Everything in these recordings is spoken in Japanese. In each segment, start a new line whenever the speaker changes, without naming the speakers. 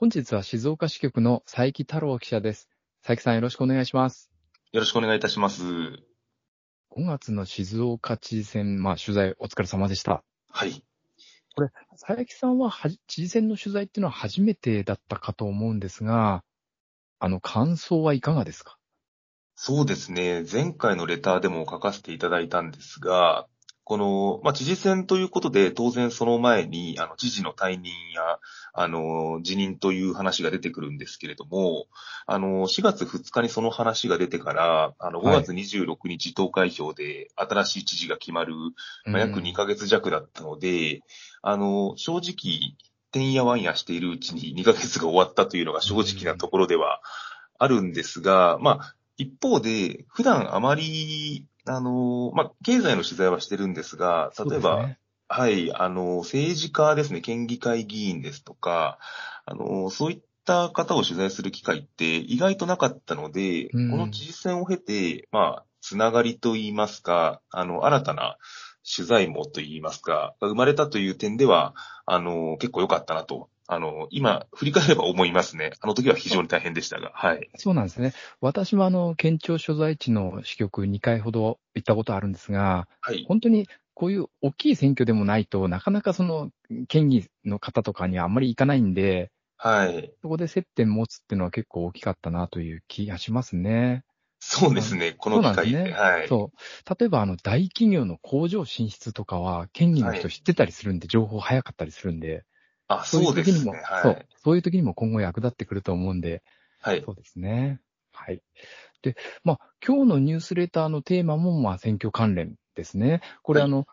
本日は静岡支局の佐伯太郎記者です。佐伯さんよろしくお願いします。
よろしくお願いいたします。
5月の静岡知事選、まあ取材お疲れ様でした。
はい。
佐伯さんははじ知事選の取材っていうのは初めてだったかと思うんですが、あの、感想はいかがですか？
そうですね。前回のレターでも書かせていただいたんですが、この、まあ、知事選ということで、当然その前に、あの、知事の退任や、あの、辞任という話が出てくるんですけれども、あの、4月2日にその話が出てから、あの、5
はい。
月26日投開票で新しい知事が決まる、まあ、約2ヶ月弱だったので、あの、正直、てんやわんやしているうちに2ヶ月が終わったというのが正直なところではあるんですが、まあ、一方で、普段あまり、あの、まあ、経済の取材はしてるんですが、例えば、
ね。
はい、あの、政治家ですね、県議会議員ですとか、あの、そういった方を取材する機会って意外となかったので、
うん。
この知事選を経て、まあ、つながりといいますか、あの、新たな取材網といいますか、が生まれたという点では、あの、結構良かったなと、あの、今、振り返れば思いますね。あの時は非常に大変でしたが、はい。
そうなんですね。私もあの、県庁所在地の支局2回ほど行ったことあるんですが、
はい。
本当にこういう大きい選挙でもないとなかなかその、県議の方とかにはあんまり行かないんで、
はい。
そこで接点持つっていうのは結構大きかったなという気がしますね。
そうですね、この機会で。
そうなんです
はい。
そう。例えば、あの、大企業の工場進出とかは、県議の人知ってたりするんで、情報早かったりするんで、
あ、
そう
ですね。
時にも、
はい。
そう、そういう時にも今後役立ってくると思うんで、
はい。
そうですね。はい。で、まあ、今日のニュースレターのテーマも、まあ、選挙関連ですね。これ、
はい
あの、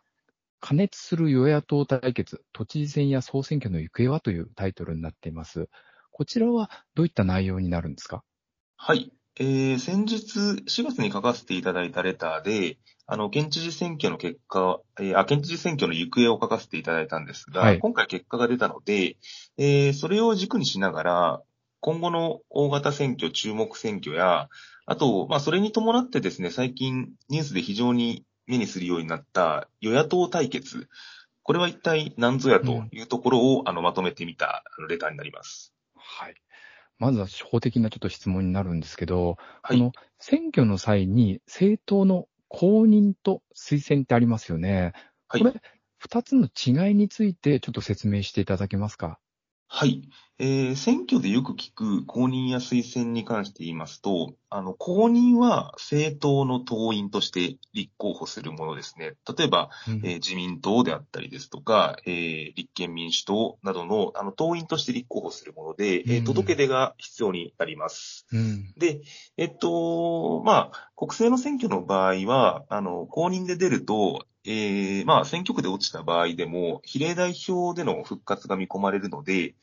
加熱する与野党対決、都知事選や総選挙の行方はというタイトルになっています。こちらはどういった内容になるんですか？
はい。えー、先日、4月に書かせていただいたレターで、あの、県知事選挙の結果、えーあ、県知事選挙の行方を書かせていただいたんですが、
はい
今回結果が出たので、えー、それを軸にしながら、今後の大型選挙、注目選挙や、あと、まあ、それに伴ってですね、最近ニュースで非常に目にするようになった与野党対決。これは一体何ぞやというところを、あの、まとめてみたあのレターになります。
はい。まずは初歩的なちょっと質問になるんですけど、
はい
この選挙の際に政党の公認と推薦ってありますよね。
はい
これ、二つの違いについてちょっと説明していただけますか？
はい。えー選挙でよく聞く公認や推薦に関して言いますと、あの、公認は政党の党員として立候補するものですね。例えば、
うん
えー自民党であったりですとか、えー立憲民主党などの、あの、党員として立候補するもので、えー
うん
届け出が必要になります。
うん。
で、えっと、まあ、国政の選挙の場合は、あの、公認で出ると、えーまあ、選挙区で落ちた場合でも、比例代表での復活が見込まれるので、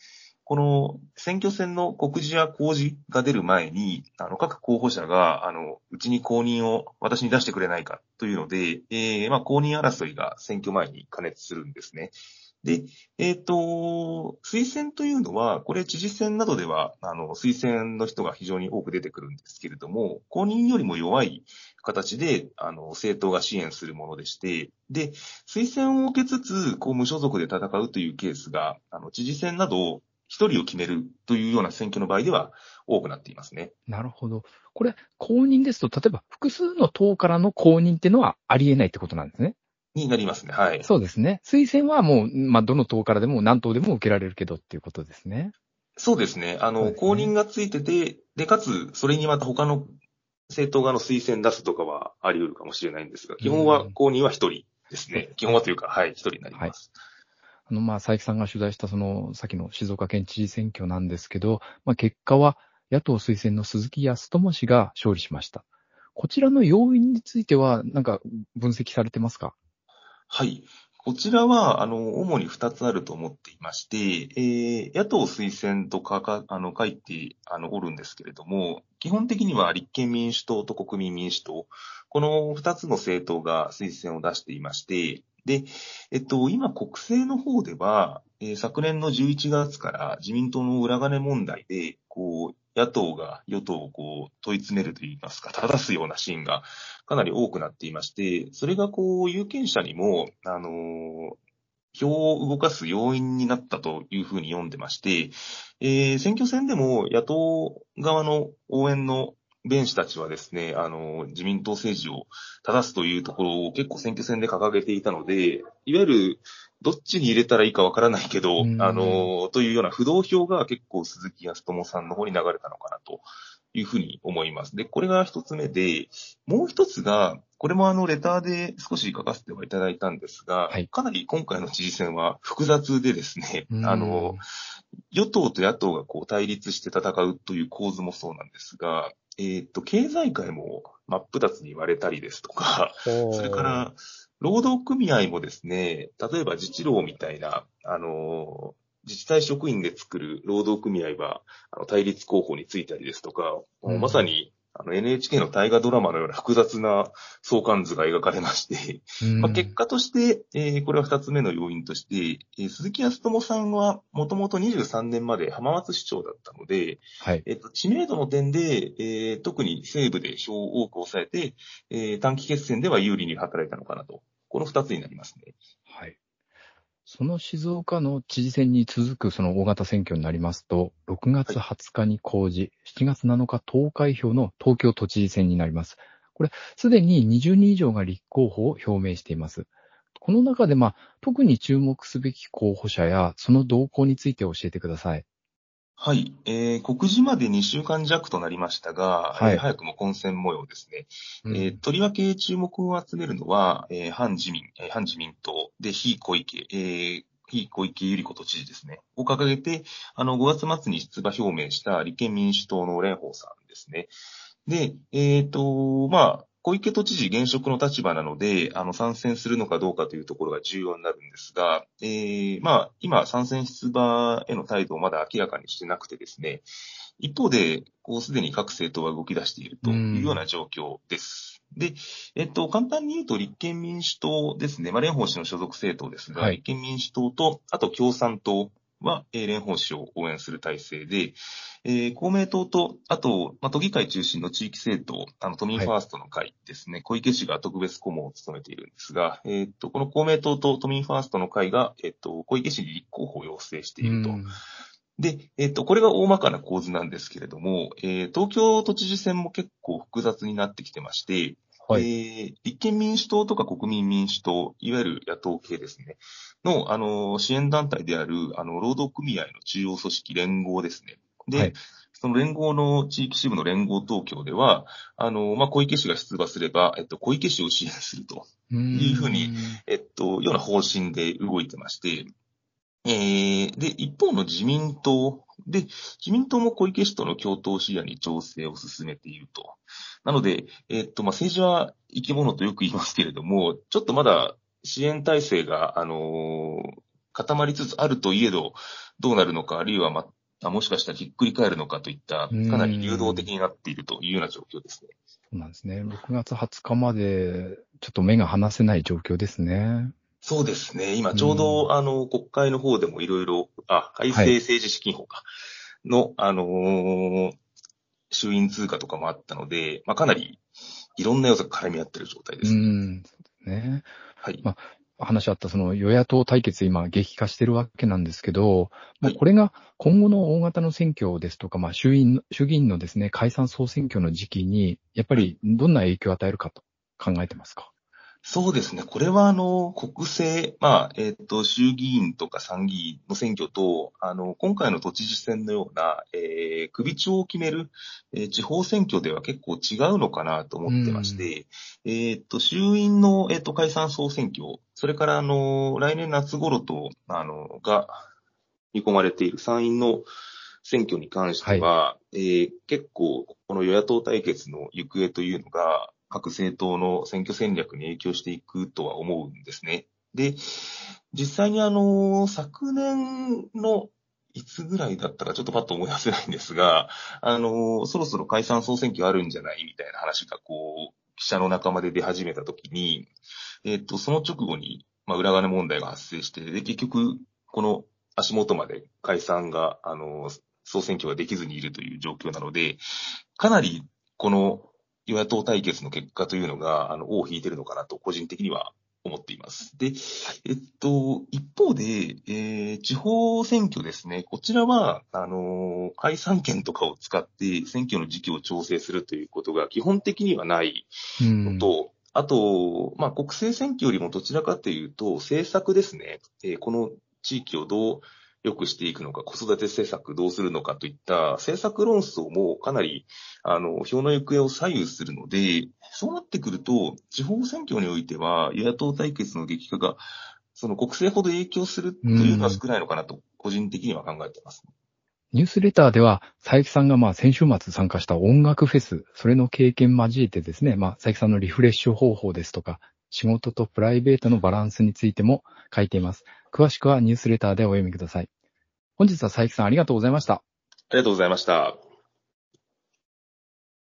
この選挙戦の告示や公示が出る前に、あの、各候補者が、あの、うちに公認を私に出してくれないかというので、えーまあ、公認争いが選挙前に加熱するんですね。で、えっ、と、推薦というのは、これ知事選などでは、あの、推薦の人が非常に多く出てくるんですけれども、公認よりも弱い形で、あの、政党が支援するものでして、で、推薦を受けつつ、こう、無所属で戦うというケースが、あの、知事選など、一人を決めるというような選挙の場合では多くなっていますね。
なるほど。これ、公認ですと、例えば複数の党からの公認っていうのはありえないってことなんですね。
になりますね。はい。
そうですね。推薦はもう、まあ、どの党からでも何党でも受けられるけどっていうことですね。
そうですね。あの、
ね
公認がついてて、で、かつ、それにまた他の政党側の推薦出すとかはあり得るかもしれないんですが、基本は公認は一人ですね。基本はというか、はい、一人になります。
あの、ま、佐伯さんが取材したその、さっきの静岡県知事選挙なんですけど、まあ、結果は野党推薦の鈴木康友氏が勝利しました。こちらの要因については、なんか分析されてますか？
はい。こちらは、あの、主に二つあると思っていまして、えー、野党推薦とかか、あの、書いて、あの、おるんですけれども、基本的には立憲民主党と国民民主党、この二つの政党が推薦を出していまして、で、えっと、今、国政の方では、えー昨年の11月から自民党の裏金問題で、こう、野党が与党をこう問い詰めるといいますか、正すようなシーンがかなり多くなっていまして、それがこう、有権者にも、あのー票を動かす要因になったというふうに読んでまして、えー、選挙戦でも野党側の応援の弁士たちはですね、あの、自民党政治を正すというところを結構選挙戦で掲げていたので、いわゆるどっちに入れたらいいかわからないけど、あの、というような不動票が結構鈴木康友さんの方に流れたのかなというふうに思います。で、これが一つ目で、もう一つが、これもあの、レターで少し書かせてはいただいたんですが、はい、かなり今回の知事選は複雑でですね、あの、与党と野党がこう対立して戦うという構図もそうなんですが、えっ、ー、と、経済界も真っ二つに割れたりですとか、それから、労働組合もですね、例えば自治労みたいな、あの、自治体職員で作る労働組合は、あの、対立候補についたりですとか、うん、まさに、あの NHK の大河ドラマのような複雑な相関図が描かれまして、まあ、結果として、えー、これは二つ目の要因として、えー、鈴木康友さんはもともと23年まで浜松市長だったので、はい、えと、知名度の点で、えー、特に西部で票を多く抑えて、えー、短期決戦では有利に働いたのかなと。この二つになりますね。
はい。その静岡の知事選に続くその大型選挙になりますと、6月20日に公示、7月7日投開票の東京都知事選になります。これ、すでに20人以上が立候補を表明しています。この中で、まあ、特に注目すべき候補者や、その動向について教えてください。
はい。えー、告示まで2週間弱となりましたが、はい、早くも混戦模様ですね。うん、えー、とりわけ注目を集めるのは、えー、反自民、えー、反自民党で非小池、えー、非小池百合子都知事ですね。を掲げて、あの、5月末に出馬表明した立憲民主党の蓮舫さんですね。で、えっ、ー、と、まあ、小池都知事現職の立場なので、あの、参戦するのかどうかというところが重要になるんですが、えー、まあ、今、参戦出馬への態度をまだ明らかにしてなくてですね、一方で、こう、すでに各政党は動き出しているというような状況です。で、えっと、簡単に言うと立憲民主党ですね。まあ、蓮舫氏の所属政党ですが、はい、立憲民主党と、あと共産党は、えー、蓮舫氏を応援する体制で、えー、公明党と、あと、まあ、都議会中心の地域政党、あの、都民ファーストの会ですね、はい、小池氏が特別顧問を務めているんですが、えー、っと、この公明党と都民ファーストの会が、えー、っと、小池氏に立候補を要請していると。で、えっ、と、これが大まかな構図なんですけれども、えー、東京都知事選も結構複雑になってきてまして、はい、えー、立憲民主党とか国民民主党、いわゆる野党系ですね、の、あの、支援団体である、あの、労働組合の中央組織連合ですね。で、はい、その連合の地域支部の連合東京では、あの、まあ、小池氏が出馬すれば、えっと、小池氏を支援するというふうに、えっと、ような方針で動いてまして、えー、で、一方の自民党で、自民党も小池氏との共闘視野に調整を進めていると。なので、えっと、まあ、政治は生き物とよく言いますけれども、ちょっとまだ支援体制が、あのー、固まりつつあるといえど、どうなるのか、あるいはま、もしかしたらひっくり返るのかといった、かなり流動的になっているというような状況ですね。
そうなんですね。6月20日まで、ちょっと目が離せない状況ですね。
そうですね。今ちょうど、あの、国会の方でもいろいろ、あ、改正政治資金法か、の、あのー、衆院通過とかもあったので、まあ、かなりいろんな要素が絡み合ってる状態です。
うん。ね。はい。まあ、話あったその与野党対決今激化してるわけなんですけど、まあ、これが今後の大型の選挙ですとか、まあ衆院、衆議院のですね、解散総選挙の時期に、やっぱりどんな影響を与えるかと考えてますか？
そうですね。これは、あの、国政、まあ、えっ、ー、と、衆議院とか参議院の選挙と、あの、今回の都知事選のような、えー、首長を決める、えー、地方選挙では結構違うのかなと思ってまして、えっ、と、衆院の、えっ、と、解散総選挙、それから、あの、来年夏頃と、あの、が見込まれている参院の選挙に関しては、はい、え結構、この与野党対決の行方というのが、各政党の選挙戦略に影響していくとは思うんですね。で、実際にあの、昨年のいつぐらいだったかちょっとパッと思い出せないんですが、あの、そろそろ解散総選挙あるんじゃないみたいな話がこう、記者の仲間で出始めたときに、えっ、と、その直後に、まあ、裏金問題が発生して、で、結局、この足元まで解散が、あの、総選挙ができずにいるという状況なので、かなり、この与野党対決の結果というのが、あの、尾を引いてるのかなと、個人的には思っています。で、えっと、一方で、えー地方選挙ですね。こちらは、あのー解散権とかを使って選挙の時期を調整するということが基本的にはない
うん
のと、あと、まあ、国政選挙よりもどちらかというと、政策ですね。えーこの地域をどう良くしていくのか、子育て政策どうするのかといった政策論争もかなり、あの、票の行方を左右するので、そうなってくると、地方選挙においては、与野党対決の激化が、その国政ほど影響するというのは少ないのかなと、個人的には考えています。
ニュースレターでは、佐伯さんがまあ先週末参加した音楽フェス、それの経験交えてですね、まあ佐伯さんのリフレッシュ方法ですとか、仕事とプライベートのバランスについても書いています。詳しくはニュースレターでお読みください。本日は佐伯さんありがとうございました。
ありがとうございました。